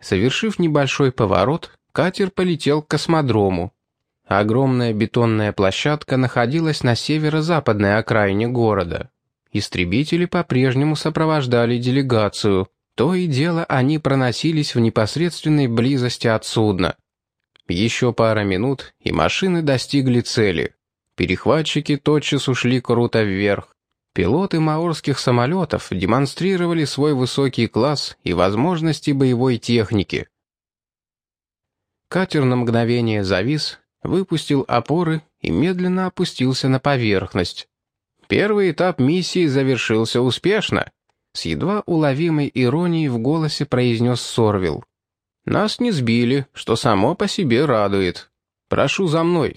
Совершив небольшой поворот, катер полетел к космодрому. Огромная бетонная площадка находилась на северо-западной окраине города. Истребители по-прежнему сопровождали делегацию. То и дело они проносились в непосредственной близости от судна. Еще пара минут, и машины достигли цели. Перехватчики тотчас ушли круто вверх. Пилоты маорских самолетов демонстрировали свой высокий класс и возможности боевой техники. Катер на мгновение завис, выпустил опоры и медленно опустился на поверхность. Первый этап миссии завершился успешно. С едва уловимой иронией в голосе произнес Сорвил. «Нас не сбили, что само по себе радует. Прошу за мной».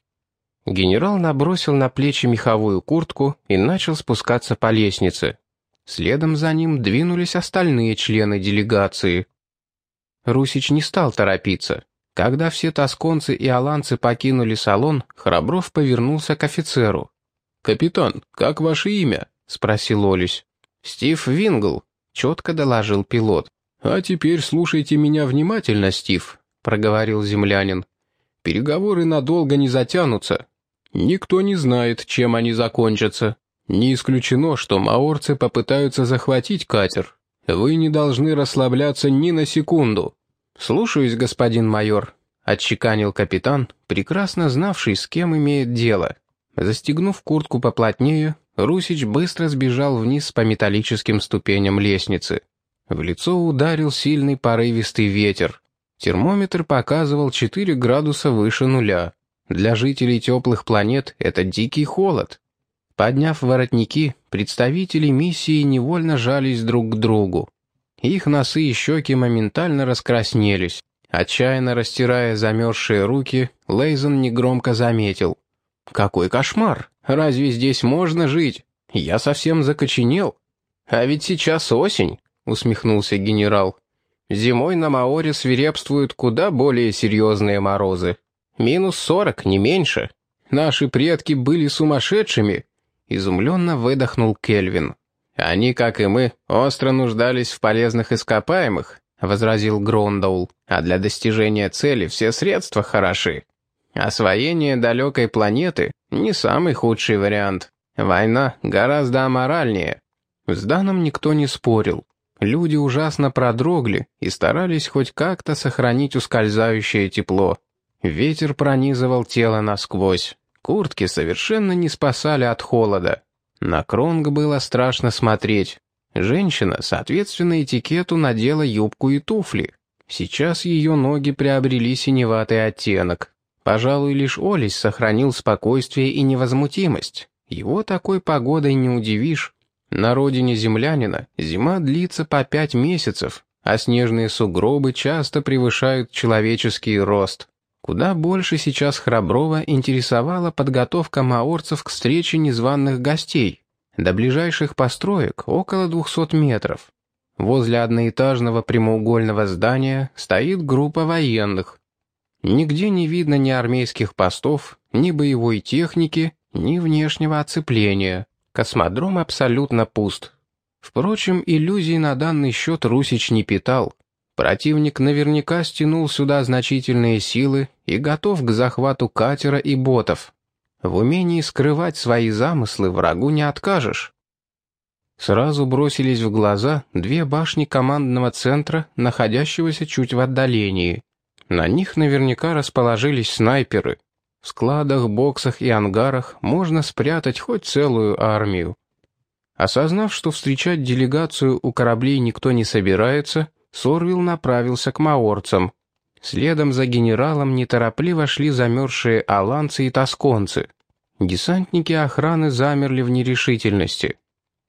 Генерал набросил на плечи меховую куртку и начал спускаться по лестнице. Следом за ним двинулись остальные члены делегации. Русич не стал торопиться. Когда все тосконцы и аланцы покинули салон, Храбров повернулся к офицеру. «Капитан, как ваше имя?» — спросил Олесь. «Стив Вингл», — четко доложил пилот. «А теперь слушайте меня внимательно, Стив», — проговорил землянин. «Переговоры надолго не затянутся. Никто не знает, чем они закончатся. Не исключено, что маорцы попытаются захватить катер. Вы не должны расслабляться ни на секунду». «Слушаюсь, господин майор», — отчеканил капитан, прекрасно знавший, с кем имеет дело. Застегнув куртку поплотнее, Русич быстро сбежал вниз по металлическим ступеням лестницы. В лицо ударил сильный порывистый ветер. Термометр показывал 4 градуса выше нуля. Для жителей теплых планет это дикий холод. Подняв воротники, представители миссии невольно жались друг к другу. Их носы и щеки моментально раскраснелись. Отчаянно растирая замерзшие руки, Лейзен негромко заметил. «Какой кошмар! Разве здесь можно жить? Я совсем закоченел. А ведь сейчас осень», — усмехнулся генерал. «Зимой на Маоре свирепствуют куда более серьезные морозы. Минус сорок, не меньше. Наши предки были сумасшедшими», — изумленно выдохнул Кельвин. «Они, как и мы, остро нуждались в полезных ископаемых», — возразил Грондоул. «А для достижения цели все средства хороши. Освоение далекой планеты — не самый худший вариант. Война гораздо аморальнее». С Даном никто не спорил. Люди ужасно продрогли и старались хоть как-то сохранить ускользающее тепло. Ветер пронизывал тело насквозь. Куртки совершенно не спасали от холода. На Кронг было страшно смотреть. Женщина, соответственно этикету, надела юбку и туфли. Сейчас ее ноги приобрели синеватый оттенок. Пожалуй, лишь Олесь сохранил спокойствие и невозмутимость. Его такой погодой не удивишь. На родине землянина зима длится по пять месяцев, а снежные сугробы часто превышают человеческий рост. Куда больше сейчас Храброва интересовала подготовка маорцев к встрече незваных гостей. До ближайших построек около 200 метров. Возле одноэтажного прямоугольного здания стоит группа военных. Нигде не видно ни армейских постов, ни боевой техники, ни внешнего оцепления. Космодром абсолютно пуст. Впрочем, иллюзий на данный счет Русич не питал. Противник наверняка стянул сюда значительные силы и готов к захвату катера и ботов. В умении скрывать свои замыслы врагу не откажешь. Сразу бросились в глаза две башни командного центра, находящегося чуть в отдалении. На них наверняка расположились снайперы. В складах, боксах и ангарах можно спрятать хоть целую армию. Осознав, что встречать делегацию у кораблей никто не собирается, Сорвил направился к маорцам. Следом за генералом неторопливо шли замерзшие аланцы и тосконцы. Десантники охраны замерли в нерешительности.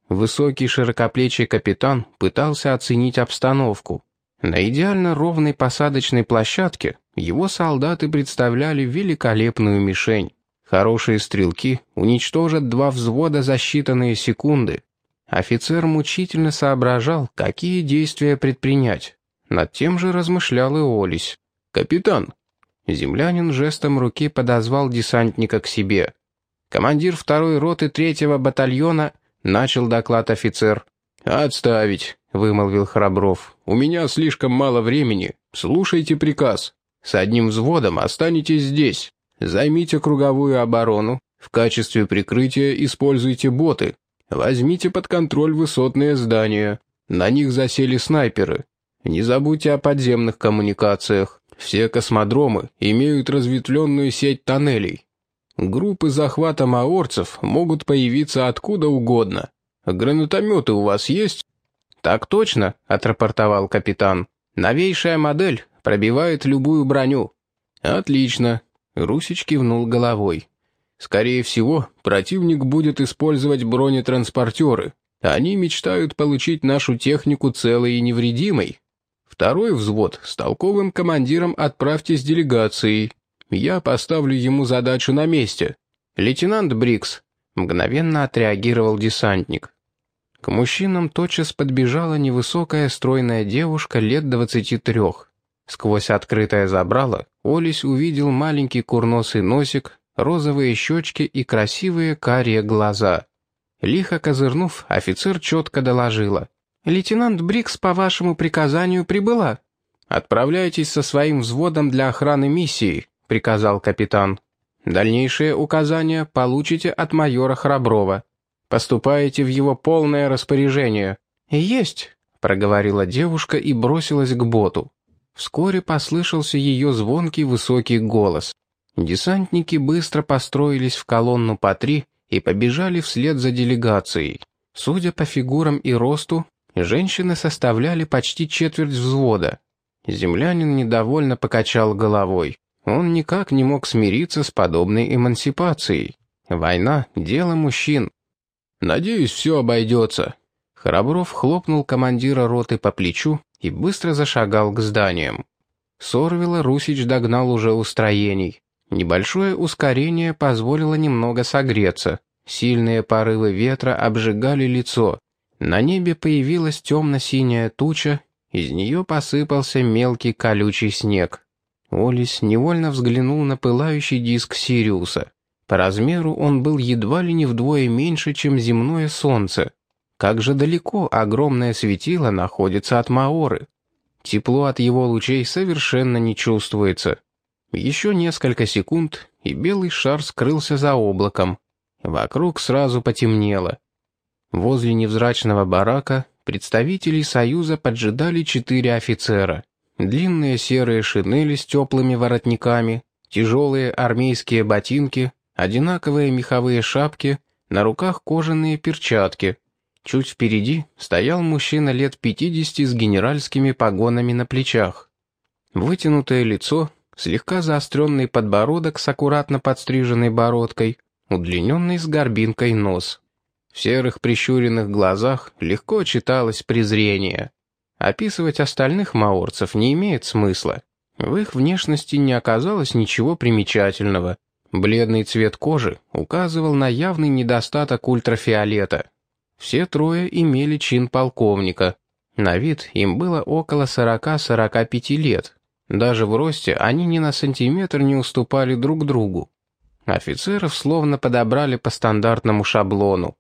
Высокий широкоплечий капитан пытался оценить обстановку. На идеально ровной посадочной площадке его солдаты представляли великолепную мишень. Хорошие стрелки уничтожат два взвода за считанные секунды, Офицер мучительно соображал, какие действия предпринять. Над тем же размышлял и Олесь. «Капитан!» Землянин жестом руки подозвал десантника к себе. «Командир второй роты третьего батальона...» — начал доклад офицер. «Отставить!» — вымолвил Храбров. «У меня слишком мало времени. «Слушайте приказ. С одним взводом останетесь здесь. Займите круговую оборону. В качестве прикрытия используйте боты. Возьмите под контроль высотные здания. На них засели снайперы. Не забудьте о подземных коммуникациях. Все космодромы имеют разветвленную сеть тоннелей. Группы захвата маорцев могут появиться откуда угодно. Гранатометы у вас есть?» «Так точно», — отрапортовал капитан. «Новейшая модель пробивает любую броню». «Отлично», — Русич кивнул головой. «Скорее всего, противник будет использовать бронетранспортеры. Они мечтают получить нашу технику целой и невредимой. Второй взвод с толковым командиром отправьте с делегацией. Я поставлю ему задачу на месте. Лейтенант Брикс», — мгновенно отреагировал десантник. К мужчинам тотчас подбежала невысокая стройная девушка лет двадцати трех. Сквозь открытое забрало Олесь увидел маленький курносый носик, розовые щечки и красивые карие глаза. Лихо козырнув, офицер четко доложила. «Лейтенант Брикс по вашему приказанию прибыла». «Отправляйтесь со своим взводом для охраны миссии», — приказал капитан. «Дальнейшие указания получите от майора Храброва. Поступаете в его полное распоряжение». «Есть», — проговорила девушка и бросилась к боту. Вскоре послышался ее звонкий высокий голос. Десантники быстро построились в колонну по три и побежали вслед за делегацией. Судя по фигурам и росту, женщины составляли почти четверть взвода. Землянин недовольно покачал головой. Он никак не мог смириться с подобной эмансипацией. Война — дело мужчин. «Надеюсь, все обойдется». Храбров хлопнул командира роты по плечу и быстро зашагал к зданиям. Сорвила Русич догнал уже у строений. Небольшое ускорение позволило немного согреться. Сильные порывы ветра обжигали лицо. На небе появилась темно-синяя туча, из нее посыпался мелкий колючий снег. Олис невольно взглянул на пылающий диск Сириуса. По размеру он был едва ли не вдвое меньше, чем земное солнце. Как же далеко огромное светило находится от Маоры. Тепло от его лучей совершенно не чувствуется. Еще несколько секунд, и белый шар скрылся за облаком. Вокруг сразу потемнело. Возле невзрачного барака представителей Союза поджидали четыре офицера. Длинные серые шинели с теплыми воротниками, тяжелые армейские ботинки, одинаковые меховые шапки, на руках кожаные перчатки. Чуть впереди стоял мужчина лет 50 с генеральскими погонами на плечах. Вытянутое лицо, слегка заостренный подбородок с аккуратно подстриженной бородкой, удлиненный с горбинкой нос. В серых прищуренных глазах легко читалось презрение. Описывать остальных маорцев не имеет смысла. В их внешности не оказалось ничего примечательного. Бледный цвет кожи указывал на явный недостаток ультрафиолета. Все трое имели чин полковника. На вид им было около 40-45 лет. Даже в росте они ни на сантиметр не уступали друг другу. Офицеров словно подобрали по стандартному шаблону.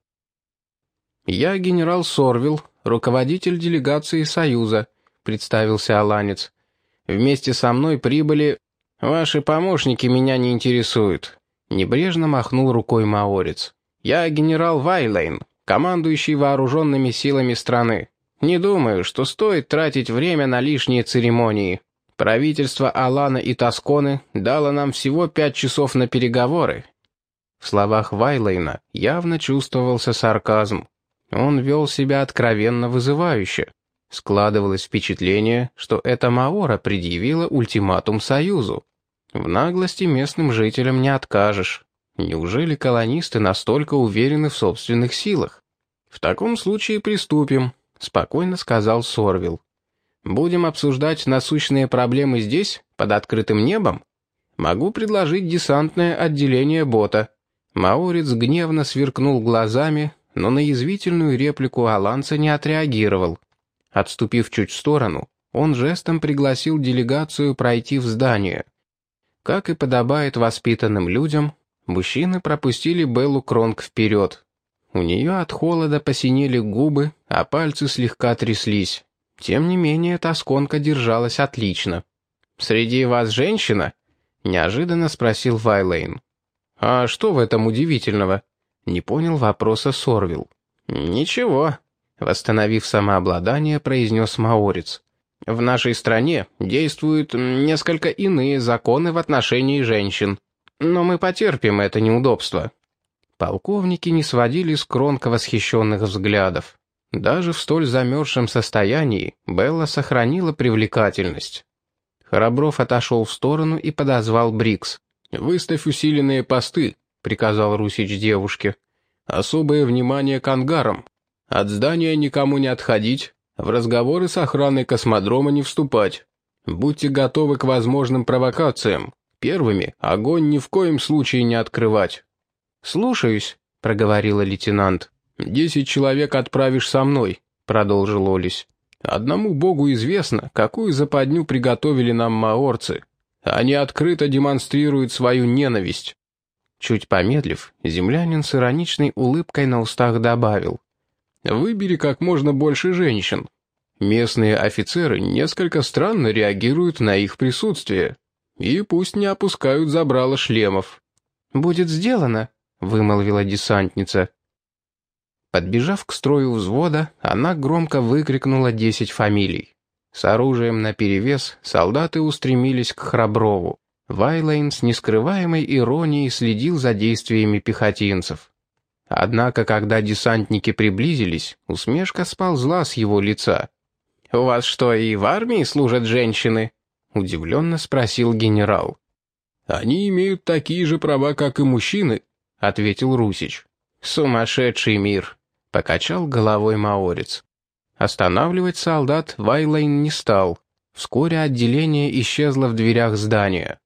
«Я генерал Сорвил, руководитель делегации Союза», — представился Аланец. «Вместе со мной прибыли «Ваши помощники меня не интересуют», — небрежно махнул рукой Маорец. «Я генерал Вайлейн, командующий вооруженными силами страны. Не думаю, что стоит тратить время на лишние церемонии. Правительство Алана и Тосконы дало нам всего пять часов на переговоры». В словах Вайлейна явно чувствовался сарказм. Он вел себя откровенно вызывающе. Складывалось впечатление, что эта Маора предъявила ультиматум Союзу. В наглости местным жителям не откажешь. Неужели колонисты настолько уверены в собственных силах? В таком случае приступим, спокойно сказал Сорвил. Будем обсуждать насущные проблемы здесь, под открытым небом? Могу предложить десантное отделение бота. Маорец гневно сверкнул глазами, но на язвительную реплику Аланца не отреагировал. Отступив чуть в сторону, он жестом пригласил делегацию пройти в здание. Как и подобает воспитанным людям, мужчины пропустили Беллу Кронг вперед. У нее от холода посинели губы, а пальцы слегка тряслись. Тем не менее, тосконка держалась отлично. «Среди вас женщина?» — неожиданно спросил Вайлейн. «А что в этом удивительного?» — не понял вопроса Сорвил. «Ничего», — восстановив самообладание, произнес Маорец. «В нашей стране действуют несколько иные законы в отношении женщин. Но мы потерпим это неудобство». Полковники не сводили с Кронка восхищенных взглядов. Даже в столь замерзшем состоянии Белла сохранила привлекательность. Храбров отошел в сторону и подозвал Брикс. «Выставь усиленные посты», — приказал Русич девушке. «Особое внимание к ангарам. От здания никому не отходить, в разговоры с охраной космодрома не вступать. Будьте готовы к возможным провокациям. Первыми огонь ни в коем случае не открывать». «Слушаюсь», — проговорила лейтенант. «Десять человек отправишь со мной», — продолжил Олесь. «Одному богу известно, какую западню приготовили нам маорцы. Они открыто демонстрируют свою ненависть». Чуть помедлив, землянин с ироничной улыбкой на устах добавил. «Выбери как можно больше женщин. Местные офицеры несколько странно реагируют на их присутствие. И пусть не опускают забрала шлемов». «Будет сделано», — вымолвила десантница. Подбежав к строю взвода, она громко выкрикнула десять фамилий. С оружием наперевес солдаты устремились к Храброву. Вайлейн с нескрываемой иронией следил за действиями пехотинцев. Однако, когда десантники приблизились, усмешка сползла с его лица. «У вас что, и в армии служат женщины?» — удивленно спросил генерал. «Они имеют такие же права, как и мужчины», — ответил Русич. «Сумасшедший мир», Покачал головой маорец. Останавливать солдат Вайлайн не стал. Вскоре отделение исчезло в дверях здания.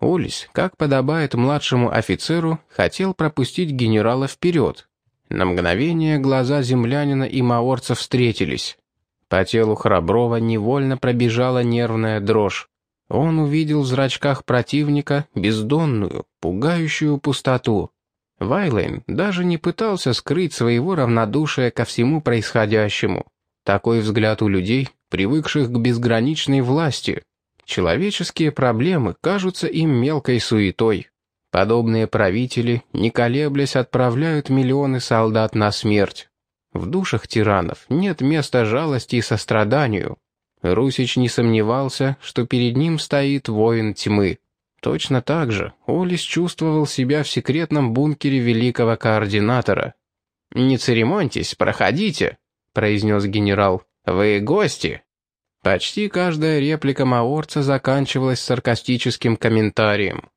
Улис, как подобает младшему офицеру, хотел пропустить генерала вперед. На мгновение глаза землянина и маорца встретились. По телу Храброва невольно пробежала нервная дрожь. Он увидел в зрачках противника бездонную, пугающую пустоту. Вайлейн даже не пытался скрыть своего равнодушия ко всему происходящему. Такой взгляд у людей, привыкших к безграничной власти. Человеческие проблемы кажутся им мелкой суетой. Подобные правители, не колеблясь, отправляют миллионы солдат на смерть. В душах тиранов нет места жалости и состраданию. Русич не сомневался, что перед ним стоит воин тьмы. Точно так же Олис чувствовал себя в секретном бункере великого координатора. «Не церемоньтесь, проходите», — произнес генерал. «Вы гости». Почти каждая реплика Маорца заканчивалась саркастическим комментарием.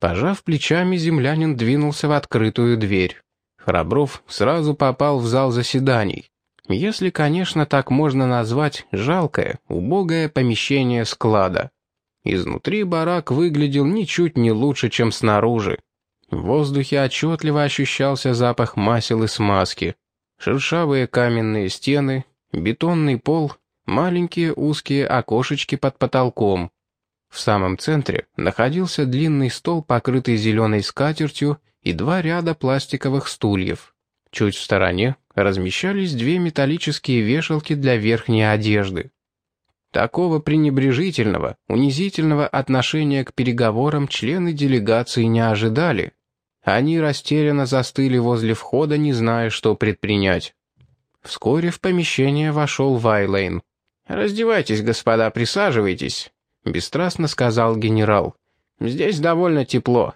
Пожав плечами, землянин двинулся в открытую дверь. Храбров сразу попал в зал заседаний. Если, конечно, так можно назвать жалкое, убогое помещение склада. Изнутри барак выглядел ничуть не лучше, чем снаружи. В воздухе отчетливо ощущался запах масел и смазки. Шершавые каменные стены, бетонный пол, маленькие узкие окошечки под потолком. В самом центре находился длинный стол, покрытый зеленой скатертью, и два ряда пластиковых стульев. Чуть в стороне размещались две металлические вешалки для верхней одежды. Такого пренебрежительного, унизительного отношения к переговорам члены делегации не ожидали. Они растерянно застыли возле входа, не зная, что предпринять. Вскоре в помещение вошел Вайлейн. «Раздевайтесь, господа, присаживайтесь», — бесстрастно сказал генерал. «Здесь довольно тепло.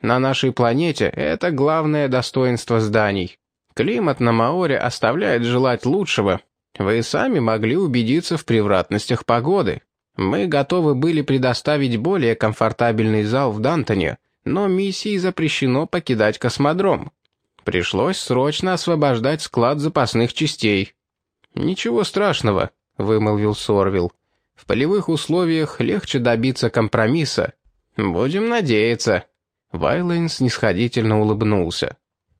На нашей планете это главное достоинство зданий. Климат на Маоре оставляет желать лучшего, вы сами могли убедиться в превратностях погоды. Мы готовы были предоставить более комфортабельный зал в Дантоне, но миссии запрещено покидать космодром. Пришлось срочно освобождать склад запасных частей. «Ничего страшного», — вымолвил Сорвил. «В полевых условиях легче добиться компромисса. Будем надеяться». Вайлайн снисходительно улыбнулся.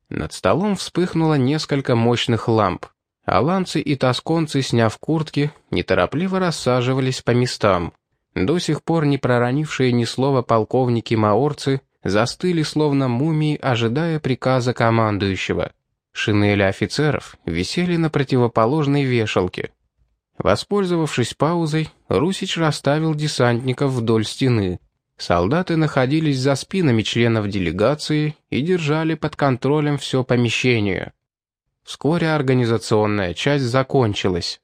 Над столом вспыхнуло несколько мощных ламп. Аланцы и тосконцы, сняв куртки, неторопливо рассаживались по местам. До сих пор не проронившие ни слова полковники-маорцы застыли словно мумии, ожидая приказа командующего. Шинели офицеров висели на противоположной вешалке. Воспользовавшись паузой, Русич расставил десантников вдоль стены. Солдаты находились за спинами членов делегации и держали под контролем все помещение. Вскоре организационная часть закончилась.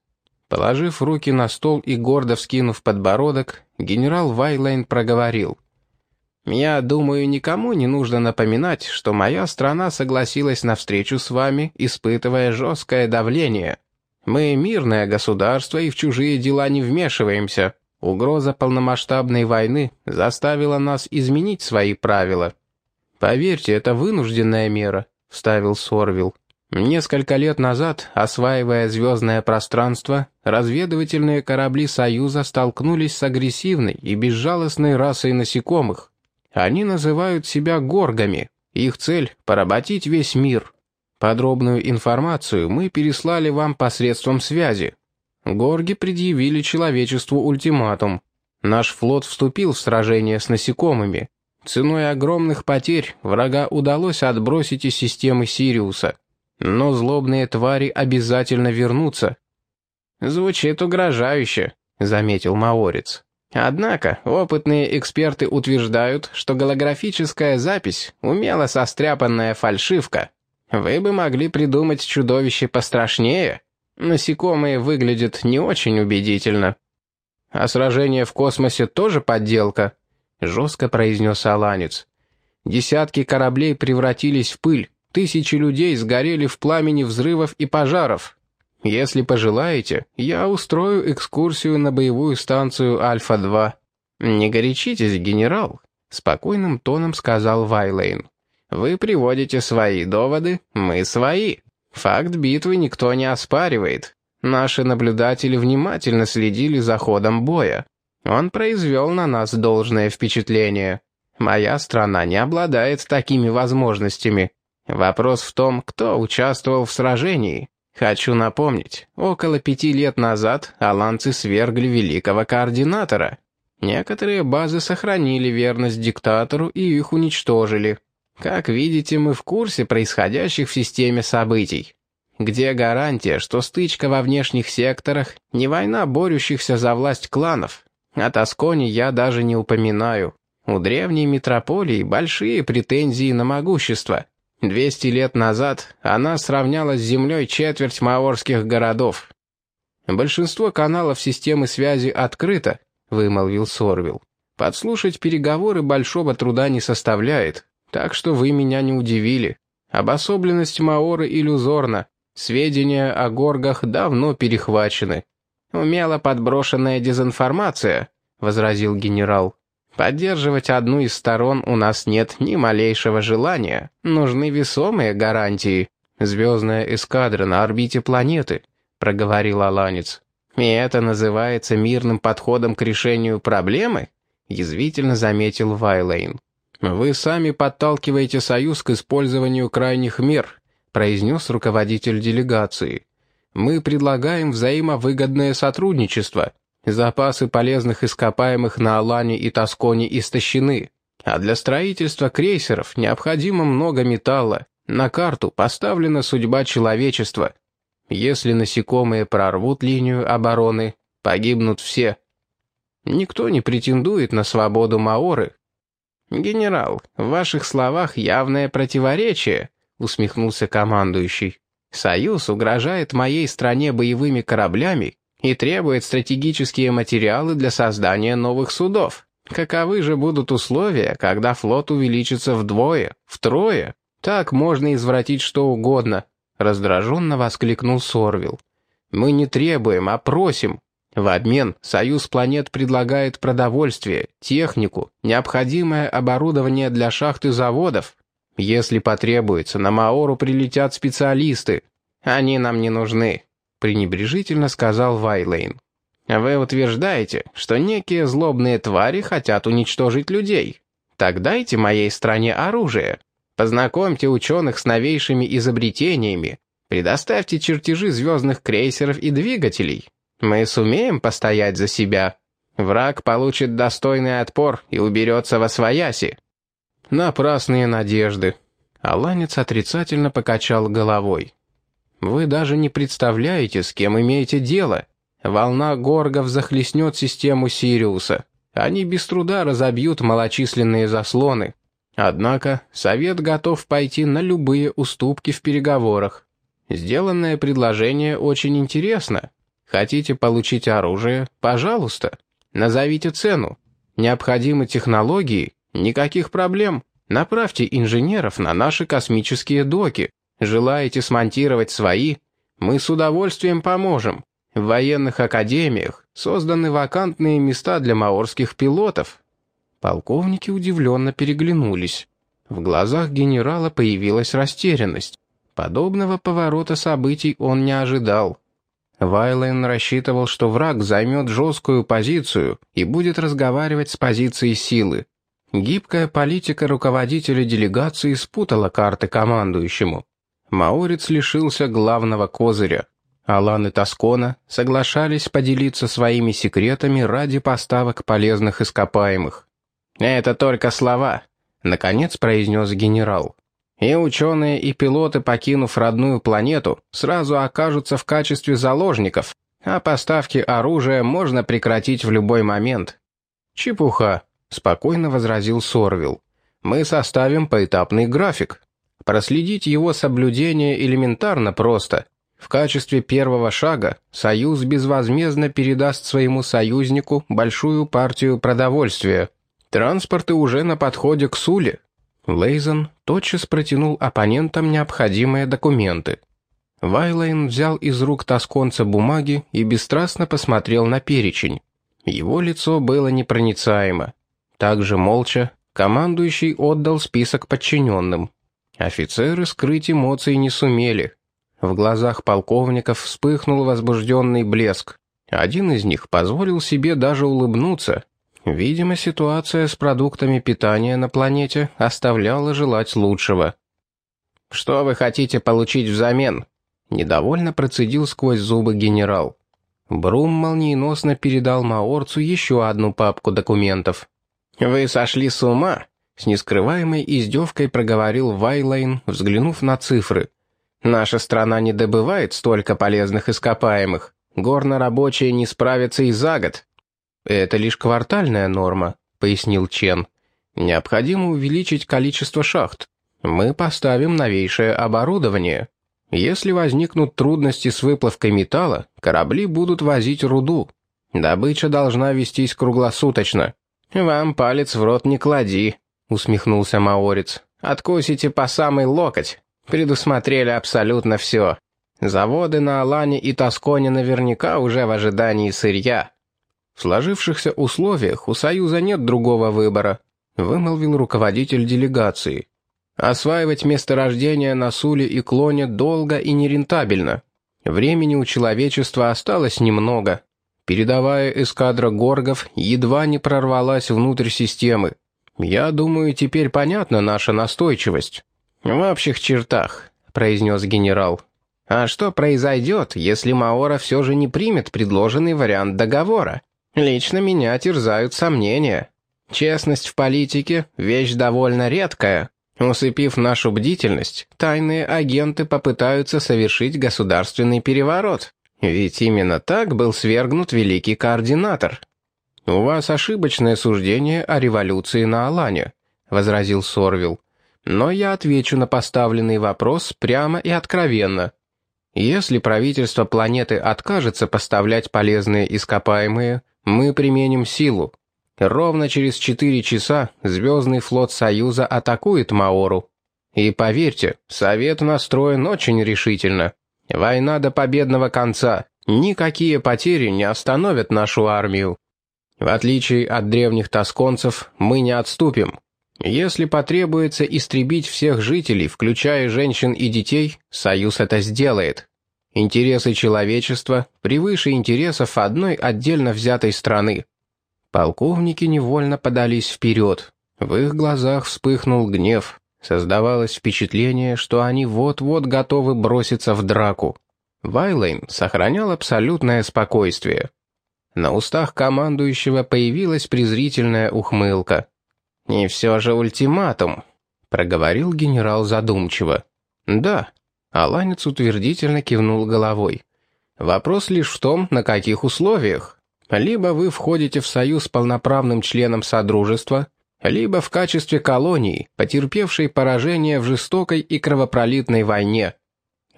Положив руки на стол и гордо вскинув подбородок, генерал Вайлайн проговорил. «Я думаю, никому не нужно напоминать, что моя страна согласилась на встречу с вами, испытывая жесткое давление. Мы мирное государство и в чужие дела не вмешиваемся. Угроза полномасштабной войны заставила нас изменить свои правила». «Поверьте, это вынужденная мера», — вставил Сорвил. Несколько лет назад, осваивая звездное пространство, разведывательные корабли Союза столкнулись с агрессивной и безжалостной расой насекомых. Они называют себя горгами. Их цель — поработить весь мир. Подробную информацию мы переслали вам посредством связи. Горги предъявили человечеству ультиматум. Наш флот вступил в сражение с насекомыми. Ценой огромных потерь врага удалось отбросить из системы Сириуса. Но злобные твари обязательно вернутся. «Звучит угрожающе», — заметил Маорец. Однако опытные эксперты утверждают, что голографическая запись — умело состряпанная фальшивка. Вы бы могли придумать чудовище пострашнее. Насекомые выглядят не очень убедительно. А сражение в космосе тоже подделка, — жестко произнес Аланец. Десятки кораблей превратились в пыль. Тысячи людей сгорели в пламени взрывов и пожаров. Если пожелаете, я устрою экскурсию на боевую станцию Альфа-2. Не горячитесь, генерал, спокойным тоном сказал Вайлейн. Вы приводите свои доводы, мы свои. Факт битвы никто не оспаривает. Наши наблюдатели внимательно следили за ходом боя. Он произвел на нас должное впечатление. Моя страна не обладает такими возможностями. Вопрос в том, кто участвовал в сражении. Хочу напомнить, около пяти лет назад аланцы свергли великого координатора. Некоторые базы сохранили верность диктатору и их уничтожили. Как видите, мы в курсе происходящих в системе событий. Где гарантия, что стычка во внешних секторах не война борющихся за власть кланов? О Тосконе я даже не упоминаю. У древней метрополии большие претензии на могущество. Двести лет назад она сравняла с землей четверть маорских городов. «Большинство каналов системы связи открыто», — вымолвил Сорвил. «Подслушать переговоры большого труда не составляет, так что вы меня не удивили. Обособленность Маоры иллюзорна, сведения о горгах давно перехвачены». «Умело подброшенная дезинформация», — возразил генерал. Поддерживать одну из сторон у нас нет ни малейшего желания. Нужны весомые гарантии. «Звездная эскадра на орбите планеты», — проговорил Аланец. «И это называется мирным подходом к решению проблемы?» — язвительно заметил Вайлейн. «Вы сами подталкиваете Союз к использованию крайних мер», — произнес руководитель делегации. «Мы предлагаем взаимовыгодное сотрудничество». Запасы полезных ископаемых на Алане и Тосконе истощены, а для строительства крейсеров необходимо много металла. На карту поставлена судьба человечества. Если насекомые прорвут линию обороны, погибнут все. Никто не претендует на свободу Маоры. «Генерал, в ваших словах явное противоречие», — усмехнулся командующий. «Союз угрожает моей стране боевыми кораблями и требует стратегические материалы для создания новых судов. Каковы же будут условия, когда флот увеличится вдвое, втрое? Так можно извратить что угодно», — раздраженно воскликнул Сорвил. «Мы не требуем, а просим. В обмен Союз планет предлагает продовольствие, технику, необходимое оборудование для шахт и заводов. Если потребуется, на Маору прилетят специалисты. Они нам не нужны пренебрежительно сказал Вайлейн. «Вы утверждаете, что некие злобные твари хотят уничтожить людей. Так дайте моей стране оружие. Познакомьте ученых с новейшими изобретениями. Предоставьте чертежи звездных крейсеров и двигателей. Мы сумеем постоять за себя. Враг получит достойный отпор и уберется во свояси». «Напрасные надежды». Аланец отрицательно покачал головой. Вы даже не представляете, с кем имеете дело. волна горгов захлестнет систему Сириуса. Они без труда разобьют малочисленные заслоны. Однако Совет готов пойти на любые уступки в переговорах. Сделанное предложение очень интересно. Хотите получить оружие? Пожалуйста. Назовите цену. Необходимы технологии? Никаких проблем. Направьте инженеров на наши космические доки. Желаете смонтировать свои? Мы с удовольствием поможем. В военных академиях созданы вакантные места для маорских пилотов». Полковники удивленно переглянулись. В глазах генерала появилась растерянность. Подобного поворота событий он не ожидал. Вайлен рассчитывал, что враг займет жесткую позицию и будет разговаривать с позиции силы. Гибкая политика руководителя делегации спутала карты командующему. Маорец лишился главного козыря. Алан и Тоскона соглашались поделиться своими секретами ради поставок полезных ископаемых. «Это только слова», — наконец произнес генерал. «И ученые, и пилоты, покинув родную планету, сразу окажутся в качестве заложников, а поставки оружия можно прекратить в любой момент». «Чепуха», — спокойно возразил Сорвил. «Мы составим поэтапный график. Проследить его соблюдение элементарно просто. В качестве первого шага Союз безвозмездно передаст своему союзнику большую партию продовольствия. Транспорты уже на подходе к Суле». Лейзен тотчас протянул оппонентам необходимые документы. Вайлайн взял из рук тосконца бумаги и бесстрастно посмотрел на перечень. Его лицо было непроницаемо. Также молча командующий отдал список подчиненным. Офицеры скрыть эмоций не сумели. В глазах полковников вспыхнул возбужденный блеск. Один из них позволил себе даже улыбнуться. Видимо, ситуация с продуктами питания на планете оставляла желать лучшего. «Что вы хотите получить взамен?» Недовольно процедил сквозь зубы генерал. Брум молниеносно передал Маорцу еще одну папку документов. «Вы сошли с ума?» С нескрываемой издевкой проговорил Вайлайн, взглянув на цифры. «Наша страна не добывает столько полезных ископаемых. Горно-рабочие не справятся и за год». «Это лишь квартальная норма», — пояснил Чен. «Необходимо увеличить количество шахт. Мы поставим новейшее оборудование. Если возникнут трудности с выплавкой металла, корабли будут возить руду. Добыча должна вестись круглосуточно. «Вам палец в рот не клади», — усмехнулся Маорец. «Откусите по самый локоть. Предусмотрели абсолютно все. Заводы на Алане и Тосконе наверняка уже в ожидании сырья». «В сложившихся условиях у Союза нет другого выбора», — вымолвил руководитель делегации. «Осваивать месторождения на Суле и Клоне долго и нерентабельно. Времени у человечества осталось немного. Передовая эскадра горгов едва не прорвалась внутрь системы. Я думаю, теперь понятна наша настойчивость. В общих чертах, произнес генерал. А что произойдет, если Маора все же не примет предложенный вариант договора? Лично меня терзают сомнения. Честность в политике — вещь довольно редкая. Усыпив нашу бдительность, тайные агенты попытаются совершить государственный переворот. Ведь именно так был свергнут великий координатор. «У вас ошибочное суждение о революции на Алане», — возразил Сорвил. «Но я отвечу на поставленный вопрос прямо и откровенно. Если правительство планеты откажется поставлять полезные ископаемые, мы применим силу. Ровно через четыре часа Звездный флот Союза атакует Маору. И поверьте, Совет настроен очень решительно». Война до победного конца. Никакие потери не остановят нашу армию. В отличие от древних тосконцев, мы не отступим. Если потребуется истребить всех жителей, включая женщин и детей, Союз это сделает. Интересы человечества превыше интересов одной отдельно взятой страны. Полковники невольно подались вперед. В их глазах вспыхнул гнев. Создавалось впечатление, что они вот-вот готовы броситься в драку. Вайлейн сохранял абсолютное спокойствие. На устах командующего появилась презрительная ухмылка. «Не все же ультиматум», — проговорил генерал задумчиво. «Да», — Аланец утвердительно кивнул головой. Вопрос лишь в том, на каких условиях. Либо вы входите в союз полноправным членом Содружества, либо в качестве колонии, потерпевшей поражение в жестокой и кровопролитной войне.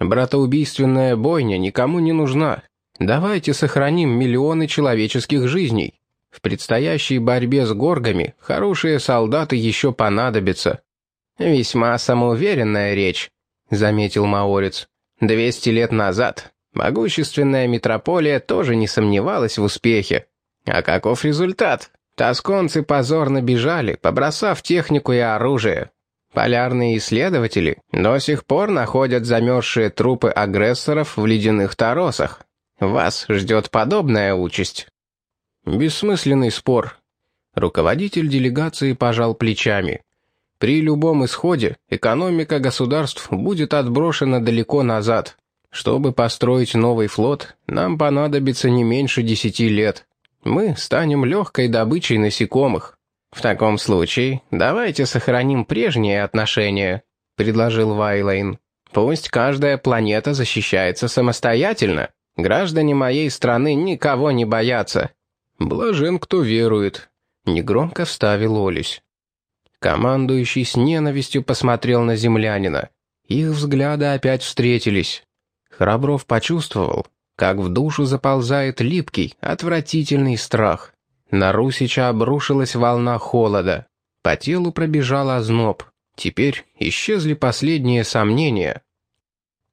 Братоубийственная бойня никому не нужна. Давайте сохраним миллионы человеческих жизней. В предстоящей борьбе с горгами хорошие солдаты еще понадобятся. «Весьма самоуверенная речь», — заметил Маорец. «Двести лет назад могущественная метрополия тоже не сомневалась в успехе. А каков результат? Тосконцы позорно бежали, побросав технику и оружие. Полярные исследователи до сих пор находят замерзшие трупы агрессоров в ледяных торосах. Вас ждет подобная участь». Бессмысленный спор. Руководитель делегации пожал плечами. При любом исходе экономика государств будет отброшена далеко назад. Чтобы построить новый флот, нам понадобится не меньше десяти лет. Мы станем легкой добычей насекомых. В таком случае давайте сохраним прежние отношения, предложил Вайлейн. Пусть каждая планета защищается самостоятельно. Граждане моей страны никого не боятся. Блажен, кто верует, негромко вставил Олесь. Командующий с ненавистью посмотрел на землянина. Их взгляды опять встретились. Храбров почувствовал, как в душу заползает липкий, отвратительный страх. На Русича обрушилась волна холода. По телу пробежал озноб. Теперь исчезли последние сомнения.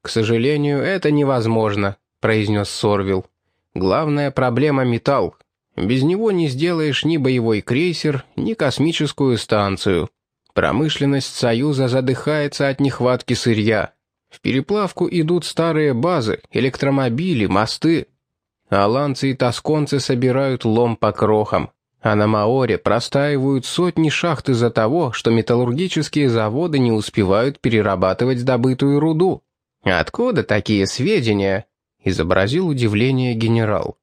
«К сожалению, это невозможно», — произнес Сорвил. «Главная проблема — металл. Без него не сделаешь ни боевой крейсер, ни космическую станцию. Промышленность Союза задыхается от нехватки сырья. В переплавку идут старые базы, электромобили, мосты. Аланцы и тосконцы собирают лом по крохам. А на Маоре простаивают сотни шахт из-за того, что металлургические заводы не успевают перерабатывать добытую руду. «Откуда такие сведения?» — изобразил удивление генерал.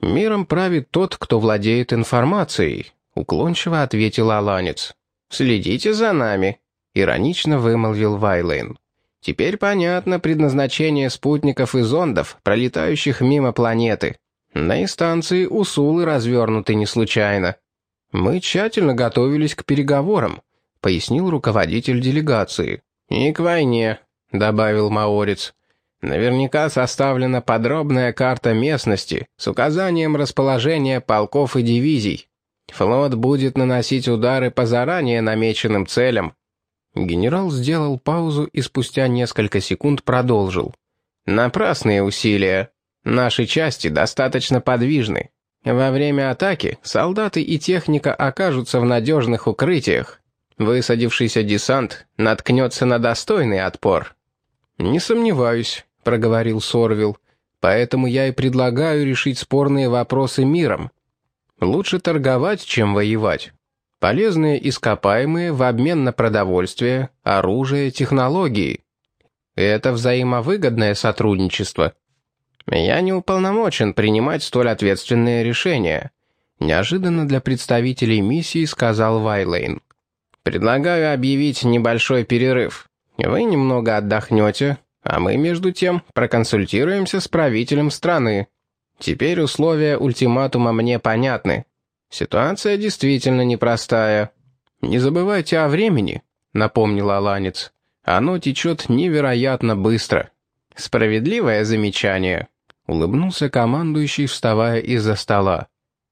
«Миром правит тот, кто владеет информацией», — уклончиво ответил Аланец. «Следите за нами», — иронично вымолвил Вайлейн. «Теперь понятно предназначение спутников и зондов, пролетающих мимо планеты. На станции Усулы развернуты не случайно. Мы тщательно готовились к переговорам», — пояснил руководитель делегации. «И к войне», — добавил Маорец. Наверняка составлена подробная карта местности с указанием расположения полков и дивизий. Флот будет наносить удары по заранее намеченным целям. Генерал сделал паузу и спустя несколько секунд продолжил. Напрасные усилия. Наши части достаточно подвижны. Во время атаки солдаты и техника окажутся в надежных укрытиях. Высадившийся десант наткнется на достойный отпор. «Не сомневаюсь», — проговорил Сорвил. «Поэтому я и предлагаю решить спорные вопросы миром. Лучше торговать, чем воевать. Полезные ископаемые в обмен на продовольствие, оружие, технологии. Это взаимовыгодное сотрудничество. Я не уполномочен принимать столь ответственные решения», — неожиданно для представителей миссии сказал Вайлейн. «Предлагаю объявить небольшой перерыв. Вы немного отдохнете, а мы, между тем, проконсультируемся с правителем страны. Теперь условия ультиматума мне понятны. Ситуация действительно непростая. Не забывайте о времени, напомнил Аланец. Оно течет невероятно быстро. Справедливое замечание. Улыбнулся командующий, вставая из-за стола.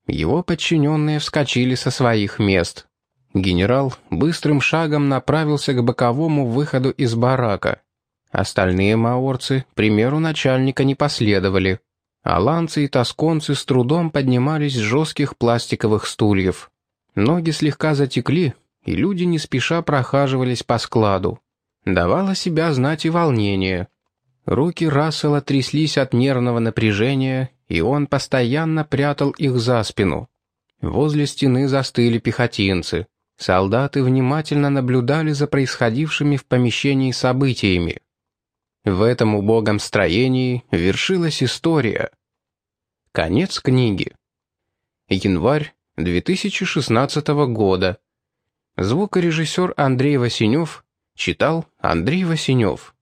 Его подчиненные вскочили со своих мест. Генерал быстрым шагом направился к боковому выходу из барака. Остальные маорцы примеру начальника не последовали. Аланцы и тосконцы с трудом поднимались с жестких пластиковых стульев. Ноги слегка затекли, и люди не спеша прохаживались по складу. Давало себя знать и волнение. Руки Рассела тряслись от нервного напряжения, и он постоянно прятал их за спину. Возле стены застыли пехотинцы. Солдаты внимательно наблюдали за происходившими в помещении событиями. В этом убогом строении вершилась история. Конец книги. Январь 2016 года. Звукорежиссер Андрей Васенев читал Андрей Васенев.